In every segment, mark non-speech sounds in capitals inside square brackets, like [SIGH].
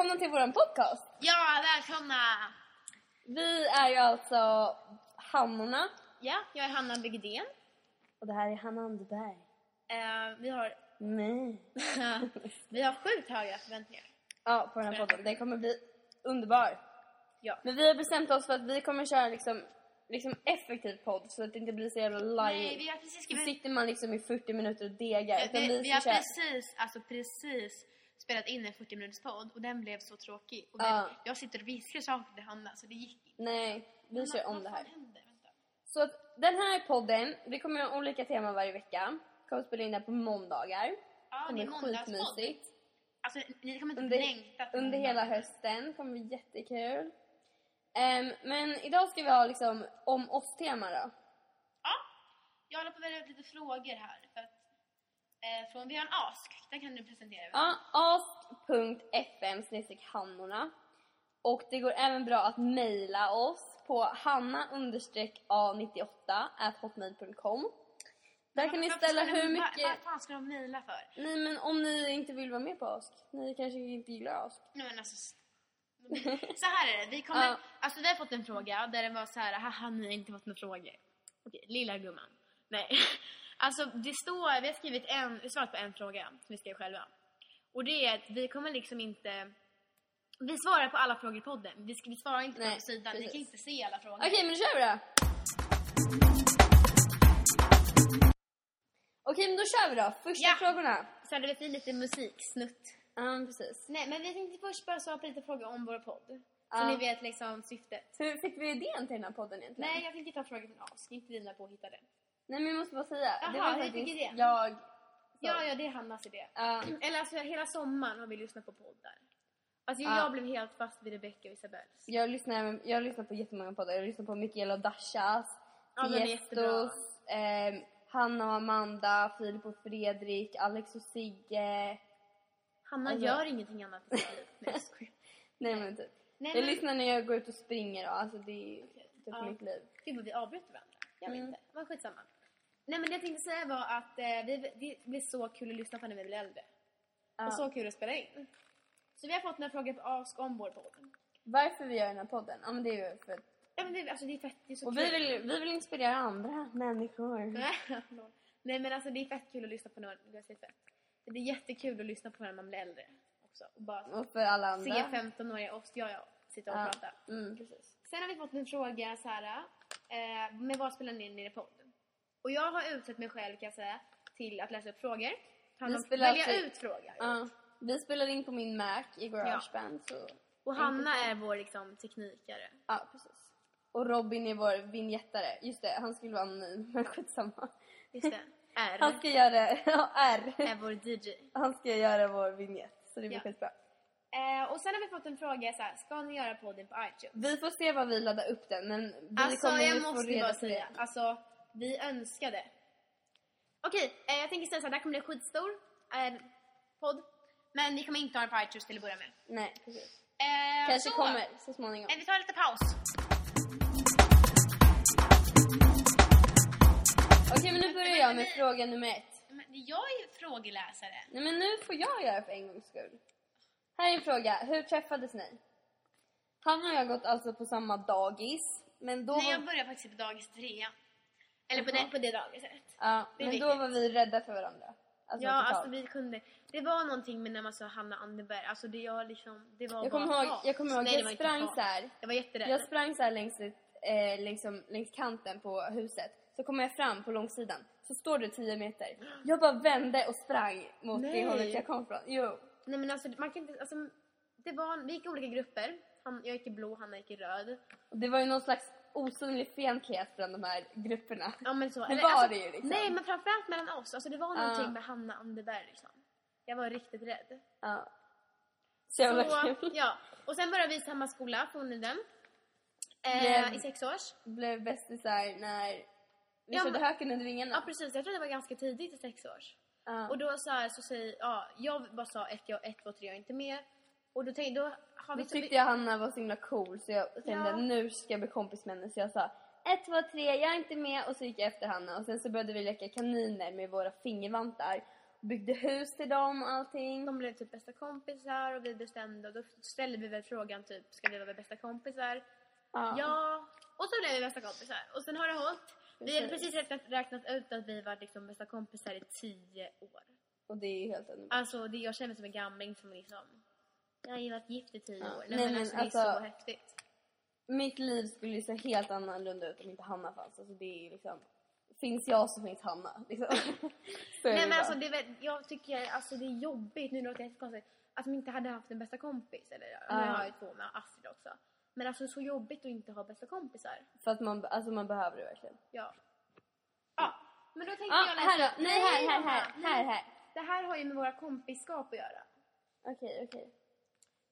Välkomna till vår podcast. Ja, välkomna! Vi är ju alltså Hannorna Ja, jag är Hanna Bygdén. och det här är Hanna Anderberg. Eh, vi, har, Nej. [LAUGHS] vi har sjukt höga förväntningar. Ja, på den här podden. Den kommer bli underbar. Ja. Men vi har bestämt oss för att vi kommer köra liksom, liksom effektiv podd så att det inte blir så jävla Nej, lajigt. vi har precis skrivit... sitter man liksom i 40 minuter och degar. Utan vi, vi, vi ska har köra. precis, alltså precis spelat in en 40 minuters podd och den blev så tråkig. Och Ja. den, jag sitter och viskar saker till Hanna så det gick inte. Nej, vi kör om det här. Så att den här podden, vi kommer ha olika teman varje vecka. Kommer spela in det på måndagar. Ja, Det det är skitmysigt. Alltså, ni kommer inte Under, längta till under hela hösten. kommer bli jättekul. Ehm, men idag ska vi ha liksom om oss-tema då. Ja, jag håller på att välja ut lite frågor här. För eh, från, vi har en ask, den kan du presentera. Ja, ask.fm hannorna. Och det går även bra att mejla oss på hanna-a98 hotmail.com. Där kan ni ställa hur mycket... vad fan ska de mejla för? Nej men om ni inte vill vara med på ask. Ni kanske inte gillar ask. Nej men alltså, [LAUGHS] så här är det, vi kommer, Ja. alltså vi har fått en fråga där det var så här, haha ni har inte fått några frågor. Okej, lilla gumman. Nej. Alltså det står, vi har skrivit en, vi har svarat på en fråga som vi skrev själva. Och det är att vi kommer liksom inte, vi svarar på alla frågor i podden. Vi, vi svarar inte Nej, på sidan, ni precis. kan inte se alla frågor. Okej, men då kör vi då! Okej, men då kör vi då. Första Ja. frågorna. Så hade vi lite musiksnutt. Ja, precis. Nej men vi tänkte först bara svara på lite frågor om vår podd. Så Ja. ni vet liksom syftet. Hur fick vi idén till den här podden egentligen? Nej jag tänkte ta frågor från Ask, inte dina påhittade. Nej, men jag måste bara säga. det Jaha, var hur faktiskt fick jag... Ja, ja, det är Hannas idé. Ja. Eller alltså hela sommaren har vi lyssnat på poddar. Alltså Ja. jag blev helt fast vid Rebecca och Isabells. Jag lyssnar, jag lyssnar på jättemånga poddar. Jag lyssnar på Mikaela och Dashas, Ja. Tiestos, ehm, Hanna och Amanda, Filip och Fredrik, Alex och Sigge. Hanna Alltså- gör ingenting annat i sitt liv. [LAUGHS] Nej jag. Nej men typ. Nej, jag men- lyssnar när jag går ut och springer då. Alltså det är typ Ja. mitt liv. Gud vad vi avbryter varandra. Jag vet Mm. inte. Men skitsamma. Nej men det jag tänkte säga var att eh, vi, det blir så kul att lyssna på när vi blir äldre. Ja. Och så kul att spela in. Så vi har fått några frågor på Ask om vår podd. Varför vi gör den här podden? Ja men det är ju för att... Ja men det, alltså det är fett, det är så Och kul. vi vill, vi vill inspirera andra människor. [LAUGHS] Nej, men alltså det är fett kul att lyssna på några, jag säger fett. Det är jättekul att lyssna på när man blir äldre också. Och bara Och för alla andra. se 15-åriga oss, ja ja, sitta och Ja. prata. Mm, precis. Sen har vi fått en fråga så här, eh, med vad spelar ni in i er podd? Och jag har utsett mig själv kan jag säga till att läsa upp frågor. Spelar välja alltså- ut frågor. Ja. Vi spelar in på min Mac i Garageband så... Och Hanna är vår liksom teknikare. Ja, precis. Och Robin är vår vignettare. Just det, han skulle vara anonym, men skitsamma. Just det. [LAUGHS] R Han ska göra... [LAUGHS] Ja, R. är vår DJ. Han ska göra vår vignett, så det blir Ja. skitbra. Eh, och sen har vi fått en fråga så här, ska ni göra podden på iTunes? Vi får se vad vi laddar upp den, men vi Alltså kommer jag få måste reda bara säga, alltså vi önskade. Okej, eh, jag tänker säga så här, det här kommer bli en skitstor eh, podd. Men vi kommer inte ha den på iTunes till att börja med. Nej, precis. Eh, Kanske så, kommer så småningom. Eh, vi tar lite paus. Okej, men nu börjar jag med fråga nummer ett. Men jag är ju frågeläsare. Nej, men nu får jag göra för en gångs skull. Här är en fråga. Hur träffades ni? Han och jag gått alltså på samma dagis, men då Nej, var... jag började faktiskt på dagis tre. Eller på det, på det dagiset. Ja, Det men då viktigt. var vi rädda för varandra. Alltså, Ja, alltså vi kunde. Det var någonting med när man sa Hanna Anderberg. Alltså det jag liksom, det var jag kommer ihåg, jag, kommer ihåg jag sprang så här. Jag var jätterädd. Jag sprang så här längs, ett, eh, liksom, längs kanten på huset. Så kommer jag fram på långsidan. Så står det 10 meter. Jag bara vände och sprang mot Nej. det hållet jag kom från. Jo. Nej men alltså man kan inte, alltså det var, vi gick i olika grupper. Han, jag gick i blå, Hanna gick i röd. Det var ju någon slags osynlig fientlighet bland de här grupperna. Ja men så. Det eller, var alltså, det ju liksom. Nej men framförallt mellan oss. Alltså det var någonting med Hanna Anderberg liksom. Jag var riktigt rädd. Ja. Så jävla kul. ja. Och sen började vi i samma skola, Forniden. Eh, I sex års. Blev bästisar när vi Ja, körde Höken under vingarna. Ja precis, jag tror det var ganska tidigt i sex års. Ja. Och då så här, så säger, ja, jag bara sa ett, jag, ett, två, tre, jag är inte med. Och då tänkte, då har vi Då tyckte jag Hanna var så himla cool så jag tänkte Ja. nu ska jag bli kompis med henne så jag sa ett, två, tre, jag är inte med och så gick jag efter Hanna och sen så började vi leka kaniner med våra fingervantar byggde hus till dem och allting. De blev typ bästa kompisar och vi bestämde och då ställde vi väl frågan typ, ska vi vara bästa kompisar? Ja. Ja, och så blev vi bästa kompisar. Och sen har det hållit. Vi hade Precis. precis räknat, räknat ut att vi var liksom bästa kompisar i tio år. Och det är helt underbart. Alltså det, jag känner mig som en gamling som liksom, jag har ju varit gift i tio Ja. år. Nej, Nej, men men alltså, det är alltså- så häftigt. Mitt liv skulle ju se helt annorlunda ut om inte Hanna fanns. Alltså det är ju liksom... Finns jag så finns Hanna. Liksom. [LAUGHS] Nej men alltså det är, jag tycker alltså det är jobbigt, nu låter det jättekonstigt, att de inte hade haft en bästa kompis. Eller, Ja. Nu har jag ju två med Astrid också. Men alltså så jobbigt att inte ha bästa kompisar. För att man, alltså man behöver det verkligen. Ja. Ja, men då tänkte Ja, jag läsa... här då. Nej, här, här, här, här, här. Det här har ju med våra kompisskap att göra. Okej, okej.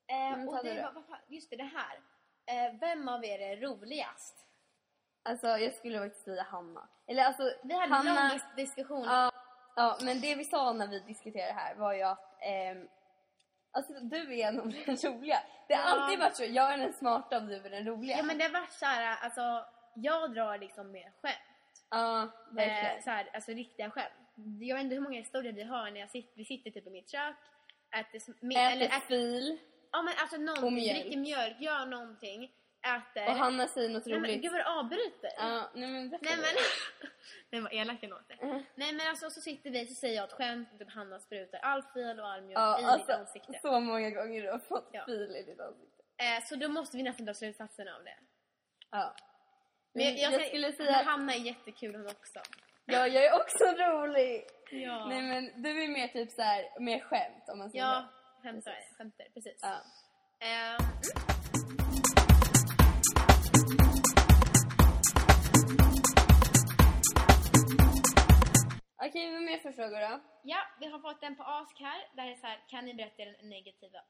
Eh, Mm, och det var, vad fan, just det, det här. Eh, vem av er är roligast? Alltså jag skulle faktiskt säga Hanna. Eller alltså Vi hade en lång dis- diskussion. Ja, ja, men det vi sa när vi diskuterade här var ju att ehm, Alltså du är nog [LAUGHS] den roliga. Det har Ja. alltid varit så. Jag är den smarta och du är den roliga. Ja men det har varit såhär, alltså jag drar liksom mer skämt. Ja, verkligen. Eh, såhär, alltså riktiga skämt. Jag vet inte hur många historier vi har när jag sitter, vi sitter typ i mitt kök, äter, Äter äter, fil ja men alltså och någonting, mjölk. dricker mjölk, gör någonting, äter. och Hanna säger något nej men roligt. gud vad du avbryter. Ja, nej men berätta Nej men, [LAUGHS] nej vad elak jag låter. Mm. Nej men alltså så sitter vi så säger jag ett skämt och typ Hanna sprutar all fil och all mjölk Ja, i alltså, mitt ansikte. så många gånger du har fått Ja. fil i ditt ansikte. Eh, så då måste vi nästan dra slutsatsen av det. Ja. Men jag, jag, jag skulle säga att Hanna är jättekul hon också. ja, jag är också rolig. Ja. Nej men du är mer typ så här, mer skämt om man säger Ja. Skämtar, Precis. skämtar, precis. Ja. Mm. Okej, vad mer för frågor då? Ja, vi har fått en på ask här. Där är så här, kan ni berätta er negativa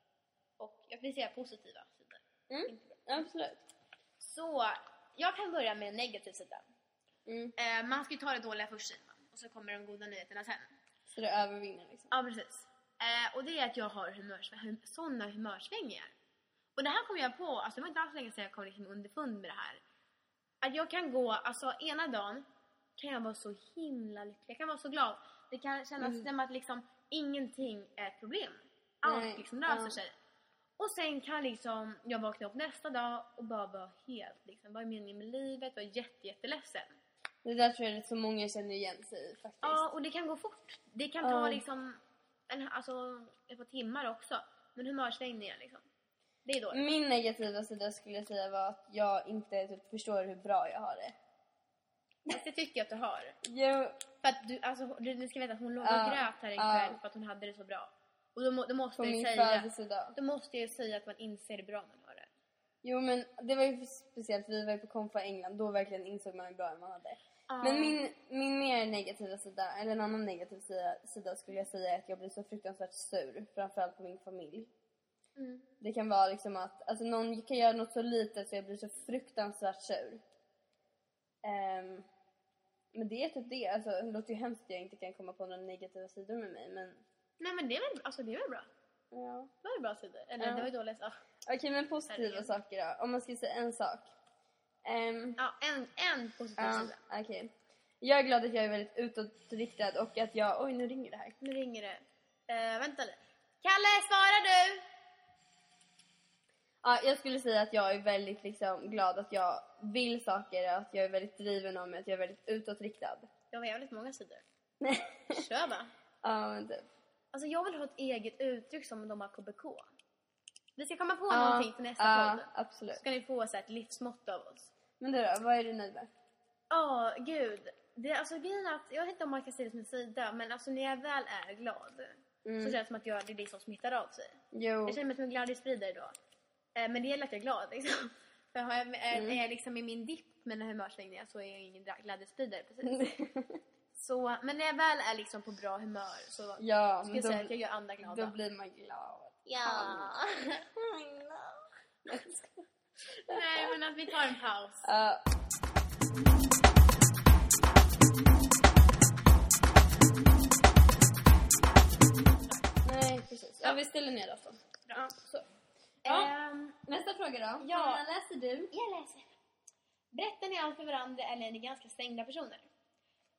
och jag vill säga positiva sidor. Mm, absolut. Så, jag kan börja med en negativ sida. Mm. Eh, man ska ju ta det dåliga först säger man. Och så kommer de goda nyheterna sen. Så det övervinner liksom. Ja, precis. Eh, och det är att jag har humörs, hum, sådana humörsvängningar. Och det här kom jag på, alltså det var inte alls länge sedan jag kom liksom underfund med det här. Att jag kan gå, alltså ena dagen kan jag vara så himla lycklig, jag kan vara så glad. Det kan kännas Mm. som att liksom ingenting är ett problem. Allt Nej, liksom löser ja. sig. Och sen kan liksom jag vakna upp nästa dag och bara vara helt liksom, vad är meningen med livet? Vara jätte, jätteledsen. Det där tror jag att så många känner igen sig i faktiskt. Ja, och det kan gå fort. Det kan ta Ja. liksom en, alltså, par timmar också. Men humörsvängningar liksom. Det är dåligt. Min negativa sida skulle jag säga var att jag inte typ, förstår hur bra jag har det. Fast det tycker jag att du har. Jo, För att du, alltså, du, du ska veta att hon låg och Ja, grät här ja. ikväll för att hon hade det så bra. Och då, då måste på jag min säga, då måste jag ju säga att man inser hur bra man har det. Jo men det var ju speciellt, vi var ju på Konfa England, då verkligen insåg man hur bra man hade. Men min, min mer negativa sida, eller en annan negativ sida, sida skulle jag säga är att jag blir så fruktansvärt sur, framförallt på min familj. Mm. Det kan vara liksom att alltså någon kan göra något så litet så jag blir så fruktansvärt sur. Ehm, men det är typ det. Alltså, det låter ju hemskt att jag inte kan komma på några negativa sidor med mig men... Nej men det är väl, alltså, det är väl bra. Ja. Det var ju bra sidor. Eller Ja. det var ju dåligt. Ja, Okej men positiva Herregud. saker då. Om man ska säga en sak. Ehm, ja en, en positiv ja, sida. okej. Jag är glad att jag är väldigt utåtriktad och att jag... Oj nu ringer det här. Nu ringer det. Eh, vänta lite. Kalle, svarar du? Ja, jag skulle säga att jag är väldigt liksom, glad att jag vill saker, att jag är väldigt driven av mig, att jag är väldigt utåtriktad. Jag har jävligt många sidor. [LAUGHS] Kör bara. ja, men typ. Alltså jag vill ha ett eget uttryck som de har KBK. Vi ska komma på Ja, någonting till nästa ja, podd. absolut. Ska ni få så här, ett livsmått av oss. Men du då, vad är du nöjd med? Ja, gud. Det, alltså, grejen är att, jag vet inte om man kan säga det som en sida, men alltså, när jag väl är glad Mm. så känns det som att jag, det är det som smittar av sig. Jo. Jag känner mig som en gladisspridare då. Eh, men det gäller att jag är glad liksom. [LAUGHS] För har jag, är, Mm. är jag liksom i min dipp med humörsvängningar så är jag ingen gladisspridare precis. [LAUGHS] Så, men när jag väl är liksom på bra humör så ja, ska jag då, säga att jag gör andra glada. då blir man glad. Ja. [LAUGHS] Nej men att vi tar en paus. Ja. Nej, precis. Ja, vi ställer ner datorn. Ja, så. Ja. Ehm, Nästa fråga då. Ja. Hanna, läser du? jag läser. Berättar ni allt för varandra eller är ni ganska stängda personer?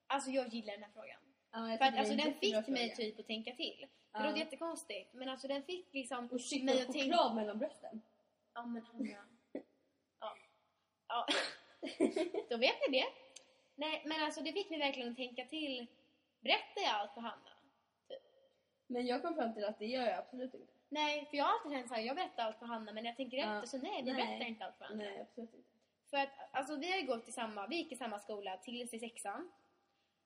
Alltså jag gillar den här frågan. Ja, För att alltså den fick mig fråga. typ att tänka till. Det Ja. låter jättekonstigt men alltså den fick liksom Och shit, mig att tänka... choklad mellan brösten. Ja men Hanna. Ja. ja. Då vet ni det. Nej men alltså det fick mig verkligen att tänka till. Berättar jag allt för Hanna? Men jag kom fram till att det gör jag absolut inte. Nej för jag har alltid känt såhär, jag berättar allt för Hanna men jag tänker Ja. efter så nej vi Nej. berättar inte allt för Hanna. Nej, absolut inte. För att alltså vi har ju gått i samma, vi gick i samma skola tills i sexan.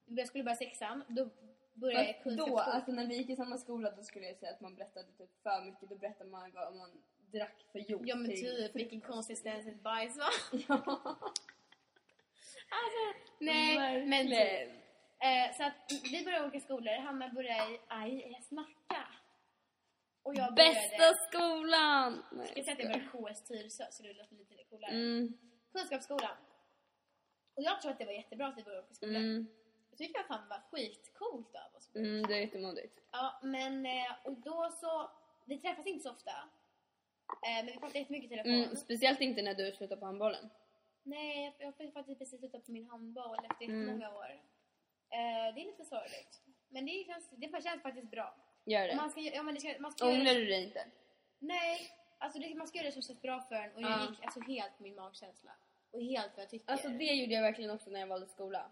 Jag skulle börja sexan, då började jag Fast då, kunskapsskolan. alltså när vi gick i samma skola då skulle jag säga att man berättade typ för mycket. Då berättade man vad man drack för juice. Ja men typ vilken konsistens ett bajs var. [LAUGHS] Ja, Alltså, nej men typ. Eh, så att vi började åka skolor. Hanna började i IS Nacka. Och jag Bästa började... skolan! Nej, Jag ska säga att jag började KS Tyresö så det låter lite coolare. Mm, Kunskapsskolan. Och jag tror att det var jättebra att vi började åka skolan. mm, Jag tycker att fan var skitcoolt av oss. mm, det är jättemodigt. Ja, men eh, och då så... Vi träffas inte så ofta. Eh, men vi pratar jättemycket i telefon. Mm, speciellt inte när du slutar på handbollen. Nej, jag har faktiskt precis slutat på min handboll efter Mm. jättemånga år. Eh, det är lite sorgligt. Men det känns, det känns faktiskt bra. Gör det. Man ska, ja, men det ska, man ska göra Ångrar du dig inte? Nej, alltså det, man ska göra det som känns bra för en och jag Ja. gick alltså helt på min magkänsla. Och helt vad jag tycker. Alltså det gjorde jag verkligen också när jag valde skola.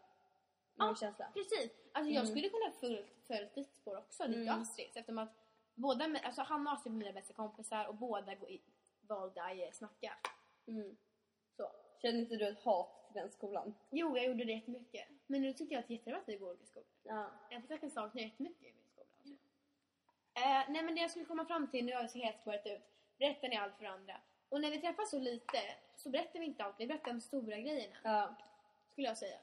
Magkänsla. Precis. Alltså jag Mm. skulle kunna följt, följt ditt spår också, ditt Mm. och Astrids. Eftersom att båda, alltså Hanna och Astrid är mina bästa kompisar och båda går i, valde IE Snacka. Mm. Så. Känner inte du ett hat till den skolan? Jo, jag gjorde det jättemycket. Men nu tycker jag att det är jättebra att vi går olika skolor. Ja. Jag försöker sakna jättemycket i min skola. Alltså. Eh, nej men det jag skulle komma fram till, nu har jag så helt spårat ut. Berättar ni allt för andra? Och när vi träffas så lite så berättar vi inte allt, vi berättar de stora grejerna. ja. Skulle jag säga.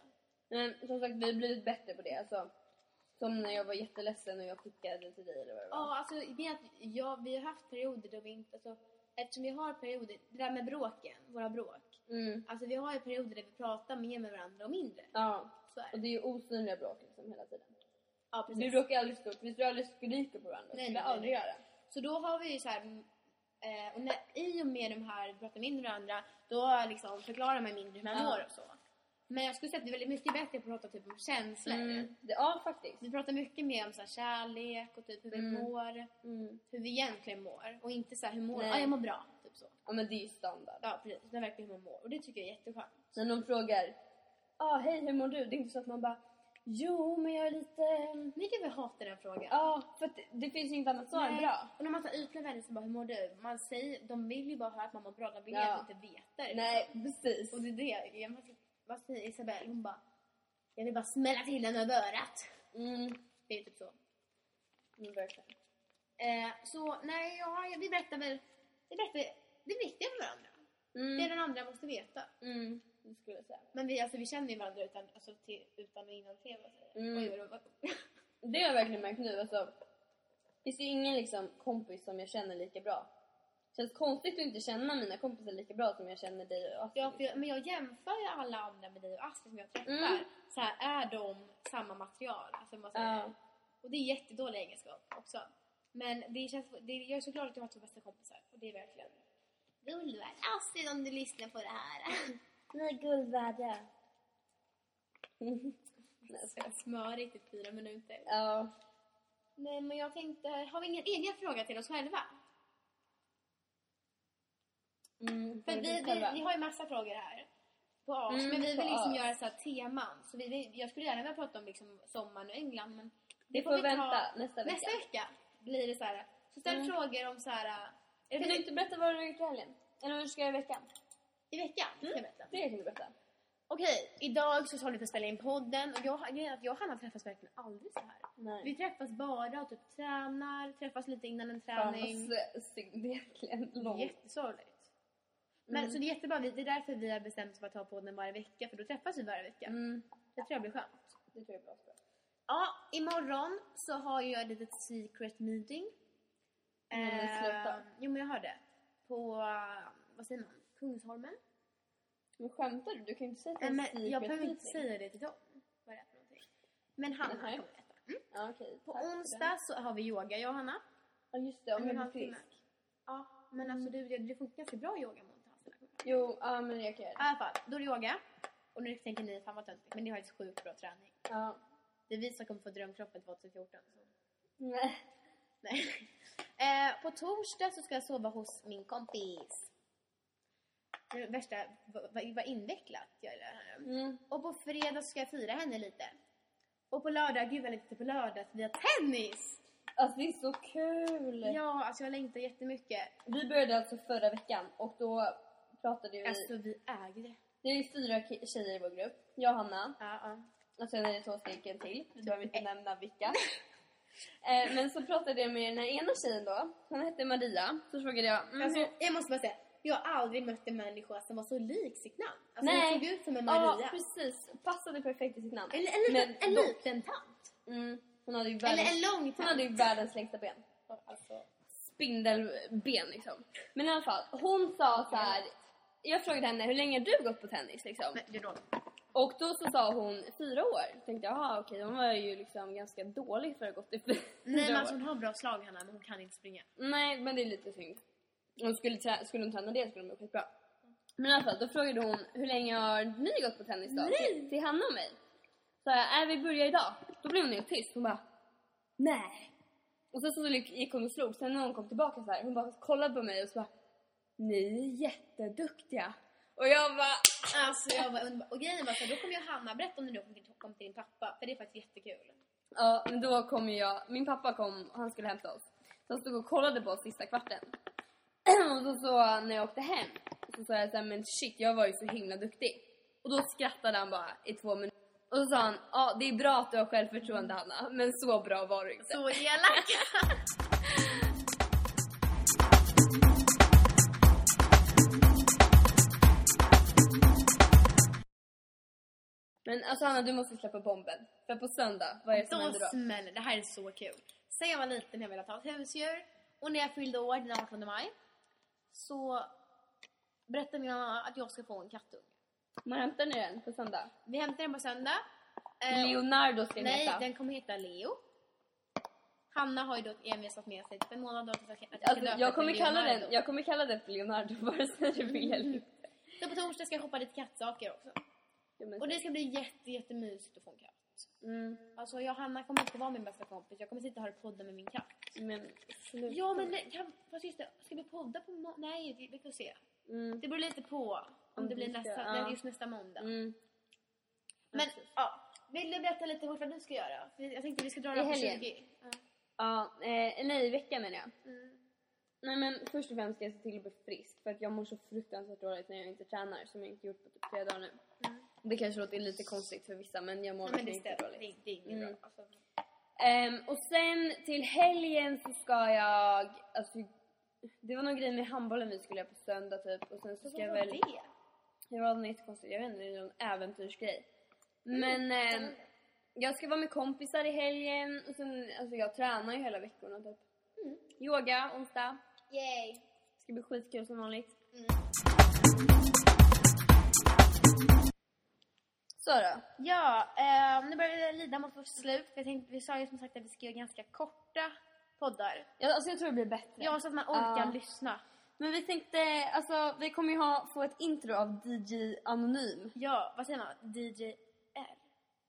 Men som sagt, vi har blivit bättre på det. Alltså, som när jag var jätteledsen och jag skickade till dig eller vad det var. Ja, alltså det att ja, vi har haft perioder då vi inte, alltså eftersom vi har perioder, det där med bråken, våra bråk. Mm. Alltså vi har ju perioder där vi pratar mer med varandra och mindre. Ja. Så är Och det. det är ju osynliga bråk liksom hela tiden. Ja, Du precis. bråkar aldrig stort. Vi skulle aldrig skrika på varandra. Nej, Det skulle aldrig göra. Så då har vi ju så här, mm, eh, och när, i och med de här pratar mindre med varandra, då liksom förklarar man mindre hur man mår och så. Men jag skulle säga att vi är väldigt mycket bättre på att prata typ om känslor. Mm. Det, ja, faktiskt. Vi pratar mycket mer om så här, kärlek och typ hur vi Mm. mår, Mm. hur vi egentligen mår. Och inte så här, hur mår Nej. Ja, jag mår bra. Typ så. Ja, men det är ju standard. Ja, precis. Utan verkligen hur man mår. Och det tycker jag är jätteskönt. När någon frågar ah, hej hur mår du? Det är inte så att man bara jo men jag är lite... Ni kan väl hata den frågan? Ja, för att det, det finns inget annat svar än Nej. bra. Och när man tar ytliga vänner så bara, hur mår du? Man säger, de vill ju bara höra att man mår bra. De vill Ja. inte veta det. Nej, precis. Och det är det. Jag, vad säger Isabelle? Hon bara, jag vill bara smälla till den över örat. Mm, Det är typ så. mm, verkligen. Eh, så nej, ja, vi berättar väl, vi berättar det viktiga för varandra. Det Mm, den andra måste veta. mm, det skulle jag säga. Men vi, alltså, vi känner ju varandra utan, alltså, till, utan och innan säger jag? Mm. Oj, Det har jag verkligen märkt nu. Alltså, det finns ju ingen liksom, kompis som jag känner lika bra. Känns konstigt att inte känna mina kompisar lika bra som jag känner dig och Astrid. Ja, jag, men jag jämför ju alla andra med dig och Astrid som jag träffar. Mm. Så här, är de samma material? Alltså, vad säger Ja. Och det är jättedålig egenskap också. Men det känns, det, jag är så glad att jag har två bästa kompisar. Och det är verkligen guld värt. Astrid om du lyssnar på det här. [LAUGHS] Ni är guld värda. [LAUGHS] Smörigt i fyra minuter. Ja. Nej men jag tänkte, har vi ingen egen fråga till oss själva? Mm, För får vi, vi, vi har ju massa frågor här på oss, Mm, men vi vill liksom oss. göra så här teman. Så vi, vi, jag skulle gärna vilja prata om liksom sommaren och England, men Det får vi ta vänta nästa vecka. Nästa vecka blir det så här. Så ställ Mm. frågor om så här. Är Kan du inte berätta vad du har gjort i helgen? Eller vad du ska göra i veckan? i veckan? Ska jag berätta. Det kan du berätta. Okej, idag så håller vi på att spela in podden och jag, grejen att jag och Hanna träffas verkligen aldrig så här. Nej. Vi träffas bara och typ tränar, träffas lite innan en Fan träning. synd. Det är verkligen långt. Jättesorgligt. Men Mm. så det är jättebra, det är därför vi har bestämt oss för att ta podden varje vecka för då träffas vi varje vecka. Mm, Det tror jag blir skönt. det tror jag är bra. Ja, imorgon så har jag ett litet secret meeting. Mm, sluta. jo men jag hörde. På, eh, vad säger man, Kungsholmen. Men skämtar du? Du kan ju inte säga att det är men secret jag behöver inte säga det till dem. Vad det är för någonting. Men Nej. kommer veta. Mm. Ja, okej. På Tack det. onsdag så har vi yoga, jag och Hanna. Ja, just det. Om jag blir frisk. Ja, men alltså du, det funkar ganska bra yoga mot. Jo, ja men jag kan göra I det. alla fall, då är det yoga. Och nu tänker ni, fan vad töntigt, men det har ett sjukt bra träning. Ja. Det är vi som kommer få drömkroppen 2014. Så. Nej. Nej. [LAUGHS] Eh, på torsdag så ska jag sova hos min kompis. Det värsta, vad, vad vad invecklat jag är det här. Mm. Och på fredag så ska jag fira henne lite. Och på lördag, gud vad jag längtar på lördag, att vi har tennis! Alltså det är så kul! Ja, alltså jag längtar jättemycket. Vi började alltså förra veckan och då pratade vi... Alltså vi ägde. Det är ju fyra tjejer i vår grupp. Jag och Hanna. Ja, ja. Och sen är det två stycken till. Jag behöver inte nämna vilka. [LAUGHS] eh, men så pratade jag med den här ena tjejen då. Hon hette Maria. Så frågade jag... Mm, Alltså, jag måste bara säga, jag har aldrig mött en människa som var så lik sitt namn. Alltså Nej. hon såg ut som en Ja, Maria. precis. Passade perfekt i sitt namn. en, en, liten, Men en liten tant. Mm, hon hade ju Eller världens, en lång hon tant. hade ju världens längsta ben. Alltså, Spindelben liksom. Men i alla fall, hon sa så här. Jag frågade henne hur länge har du gått på tennis liksom? men det är då. Och då så sa hon fyra år. Jag tänkte jaha okej hon var ju liksom ganska dålig för att ha gått i fyra Nej men år. alltså hon har bra slag Hanna, men hon kan inte springa. Nej men det är lite synd. Hon skulle, skulle hon träna det skulle hon bli skitbra. Men i alla fall då frågade hon hur länge har ni gått på tennis då? Till, till Hanna och mig. Så jag, äh, vi börjar idag. Då blev hon helt tyst. Hon bara nej. Och sen så gick hon och slog. Sen när hon kom tillbaka så här, hon bara kollade på mig och så bara ni är jätteduktiga. Och jag bara Alltså jag var underbar. Och grejen var så här, då kommer ju Hanna berätta om du kom till, kom till din pappa, för det är faktiskt jättekul. Ja, men då kom jag, min pappa kom och han skulle hämta oss. Så han stod och kollade på oss sista kvarten. [CLEARS THROAT] och så, så när jag åkte hem så sa jag såhär, men shit jag var ju så himla duktig. Och då skrattade han bara i två minuter. Och så sa han, ja det är bra att du har självförtroende Hanna, men så bra var du inte. Så elak! [LAUGHS] Men alltså Hanna du måste släppa bomben. För på söndag, vad är det som Då händer då? smäller det. här är så kul. Sen jag var liten jag ville ha ett husdjur och när jag fyllde år den 18 maj så berättade min mamma att jag ska få en kattunge. Man hämtar ni den på söndag? Vi hämtar den på söndag. Eh, Leonardo ska den Nej, heta. den kommer heta Leo. Hanna har ju då envisat med sig typ en månad då att jag ska- Alltså, döpa jag, kommer kalla Leonardo. den, jag kommer kalla den för Leonardo [LAUGHS] vare sig du vill eller inte. Så på torsdag ska jag shoppa lite kattsaker också. Ja, Och det ska bli jätte, jättemysigt att få en katt. Mm, Alltså jag och Hanna kommer inte vara min bästa kompis. Jag kommer sitta här och podda med min katt. men sluta. Ja men nej, kan, fast just det, ska vi podda på må- Nej, vi får se. Mm. Det beror lite på om Om det blir nästa, ja. just nästa måndag. Mm. Men precis. ja, vill du berätta lite fort vad du ska göra? För Jag tänkte vi ska dra det på helgen? 20. Ja. Ja, eh, nej i veckan menar jag. Mm. Nej men först och främst ska jag se till att bli frisk för att jag mår så fruktansvärt dåligt när jag inte tränar som jag inte gjort på typ tre dagar nu. Mm. Det kanske låter lite konstigt för vissa men jag mår det verkligen inte dåligt. Det, det är inget Mm. bra. Alltså, Ehm, och sen till helgen så ska jag, alltså det var någon grej med handbollen vi skulle göra på söndag typ och sen så ska jag väl, det? det var något jättekonstigt, jag vet inte, det är någon äventyrsgrej. Mm. Men ehm, jag ska vara med kompisar i helgen och sen, alltså jag tränar ju hela veckorna typ. Mm. Yoga onsdag, Yay! ska bli skitkul som vanligt. Mm. Så då. Ja, eh, nu börjar vi lida mot vårt slut. Jag tänkte, vi sa ju som sagt att vi ska göra ganska korta poddar. Ja, alltså jag tror det blir bättre. Ja, så att man orkar Ja. lyssna. Men vi tänkte, alltså vi kommer ju ha, få ett intro av DJ Anonym. Ja, vad säger man? DJ R.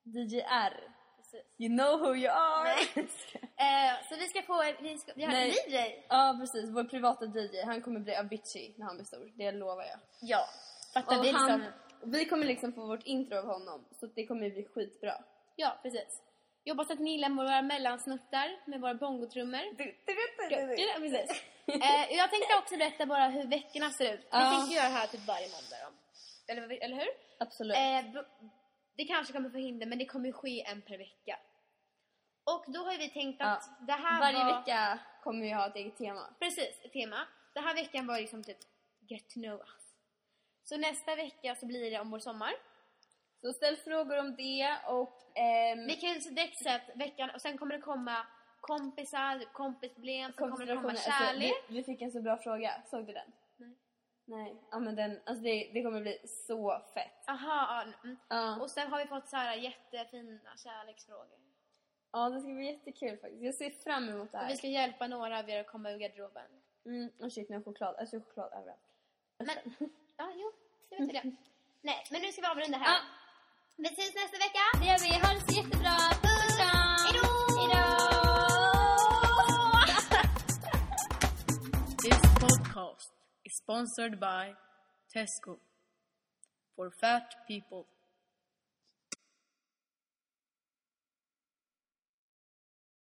DJ R. Precis. You know who you are! [LAUGHS] Eh, så vi ska få, en- vi, ska, vi har en Nej. DJ. ja precis, vår privata DJ. Han kommer bli Avicii när han blir stor. Det lovar jag. Ja, fattar Och vi liksom. han, och vi kommer liksom få vårt intro av honom. Så det kommer bli skitbra. Ja, precis. Jag hoppas att ni gillar våra mellansnuttar med våra bongotrummor. Det, det vet Ja, precis. [LAUGHS] eh, jag tänkte också berätta bara hur veckorna ser ut. Vi Ja. tänkte göra det här typ varje måndag då. Eller, eller hur? Absolut. Eh, b- det kanske kommer förhindra men det kommer ju ske en per vecka. Och då har vi tänkt att det här Varje var... vecka kommer vi ha ett eget tema. Precis, ett tema. Den här veckan var liksom typ get to know us. Så nästa vecka så blir det om vår sommar. Så ställ frågor om det och... ehm, Vi kan ju direkt säga att veckan, och sen kommer det komma kompisar, kompisproblem, sen kommer det komma konstellationer. Alltså, kärlek. vi, vi fick en så bra fråga. Såg du den? Nej. Nej. Ja men den, alltså det, det kommer bli så fett. Aha, ja, mm. Ja. Och sen har vi fått så här jättefina kärleksfrågor. ja, det ska bli jättekul faktiskt. Jag ser fram emot det Och här. vi ska hjälpa några av er att komma ur garderoben. Mm, och shit, nu har choklad. Alltså choklad överallt. Men, [LAUGHS] Ja, jo, det var tydligen. Nej, men nu ska vi avrunda här. Ja. Vi ses nästa vecka. Det gör vi. Ha det så jättebra. Puss och kram. Hej då. This podcast is sponsored by Tesco. For fat people.